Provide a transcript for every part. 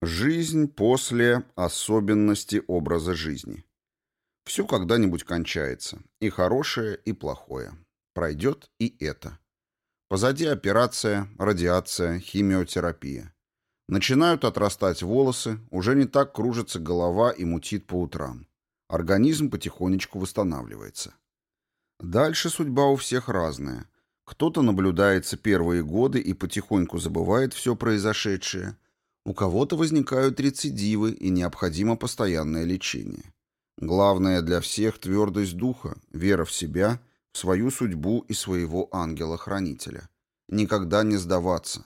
Жизнь после особенности образа жизни. Все когда-нибудь кончается. И хорошее, и плохое. Пройдет и это. Позади операция, радиация, химиотерапия. Начинают отрастать волосы, уже не так кружится голова и мутит по утрам. Организм потихонечку восстанавливается. Дальше судьба у всех разная. Кто-то наблюдается первые годы и потихоньку забывает все произошедшее – у кого-то возникают рецидивы и необходимо постоянное лечение. Главное для всех твердость духа, вера в себя, в свою судьбу и своего ангела-хранителя. Никогда не сдаваться.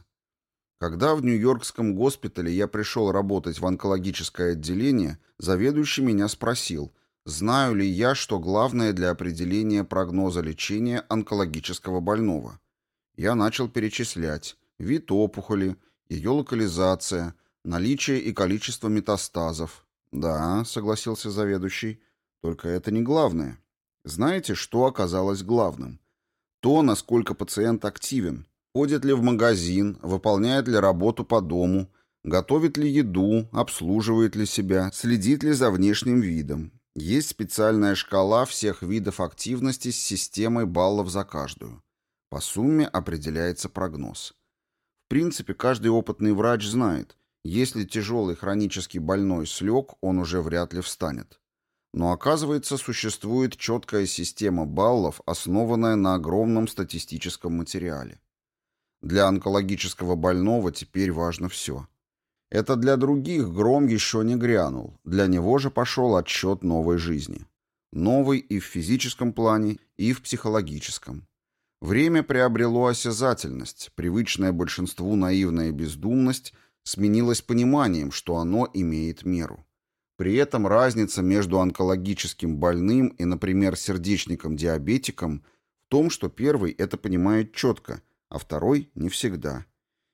Когда в Нью-Йоркском госпитале я пришел работать в онкологическое отделение, заведующий меня спросил, знаю ли я, что главное для определения прогноза лечения онкологического больного. Я начал перечислять вид опухоли, ее локализация, наличие и количество метастазов. Да, согласился заведующий, только это не главное. Знаете, что оказалось главным? То, насколько пациент активен, ходит ли в магазин, выполняет ли работу по дому, готовит ли еду, обслуживает ли себя, следит ли за внешним видом. Есть специальная шкала всех видов активности с системой баллов за каждую. По сумме определяется прогноз принципе, каждый опытный врач знает, если тяжелый хронический больной слег, он уже вряд ли встанет. Но оказывается, существует четкая система баллов, основанная на огромном статистическом материале. Для онкологического больного теперь важно все. Это для других гром еще не грянул, для него же пошел отсчет новой жизни. Новый и в физическом плане, и в психологическом. Время приобрело осязательность, привычная большинству наивная бездумность сменилась пониманием, что оно имеет меру. При этом разница между онкологическим больным и, например, сердечником-диабетиком в том, что первый это понимает четко, а второй не всегда.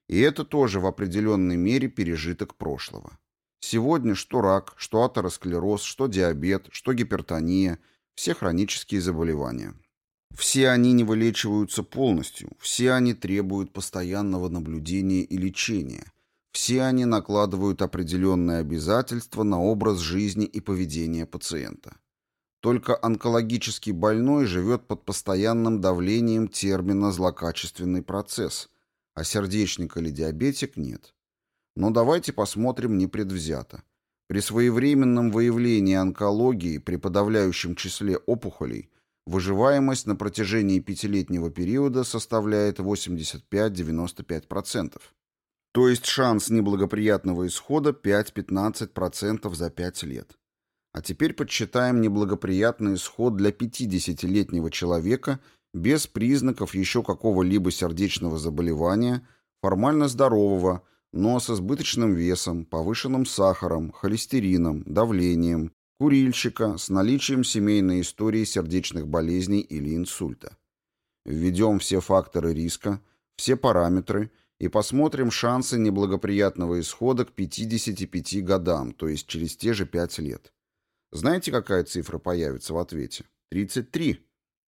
И это тоже в определенной мере пережиток прошлого. Сегодня что рак, что атеросклероз, что диабет, что гипертония – все хронические заболевания – все они не вылечиваются полностью, все они требуют постоянного наблюдения и лечения, все они накладывают определенные обязательства на образ жизни и поведение пациента. Только онкологический больной живет под постоянным давлением термина «злокачественный процесс», а сердечник или диабетик нет. Но давайте посмотрим непредвзято. При своевременном выявлении онкологии при подавляющем числе опухолей – Выживаемость на протяжении пятилетнего периода составляет 85-95%. То есть шанс неблагоприятного исхода 5-15% за 5 лет. А теперь подсчитаем неблагоприятный исход для 50-летнего человека без признаков еще какого-либо сердечного заболевания, формально здорового, но с избыточным весом, повышенным сахаром, холестерином, давлением, Курильщика с наличием семейной истории сердечных болезней или инсульта. Введем все факторы риска, все параметры и посмотрим шансы неблагоприятного исхода к 55 годам, то есть через те же 5 лет. Знаете, какая цифра появится в ответе? 33.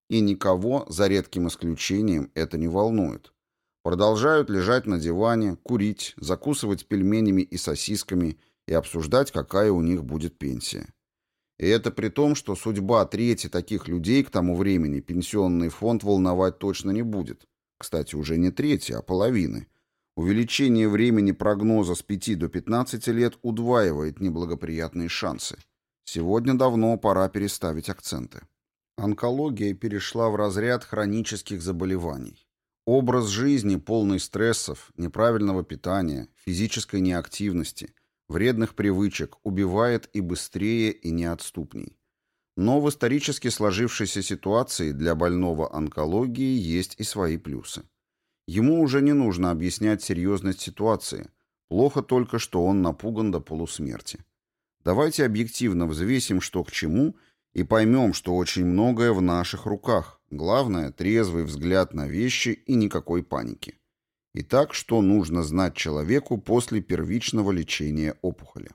И никого, за редким исключением, это не волнует. Продолжают лежать на диване, курить, закусывать пельменями и сосисками и обсуждать, какая у них будет пенсия. И это при том, что судьба трети таких людей к тому времени пенсионный фонд волновать точно не будет. Кстати, уже не трети, а половины. Увеличение времени прогноза с 5 до 15 лет удваивает неблагоприятные шансы. Сегодня давно пора переставить акценты. Онкология перешла в разряд хронических заболеваний. Образ жизни, полный стрессов, неправильного питания, физической неактивности – вредных привычек, убивает и быстрее, и неотступней. Но в исторически сложившейся ситуации для больного онкологии есть и свои плюсы. Ему уже не нужно объяснять серьезность ситуации. Плохо только, что он напуган до полусмерти. Давайте объективно взвесим, что к чему, и поймем, что очень многое в наших руках. Главное – трезвый взгляд на вещи и никакой паники. Итак, что нужно знать человеку после первичного лечения опухоли?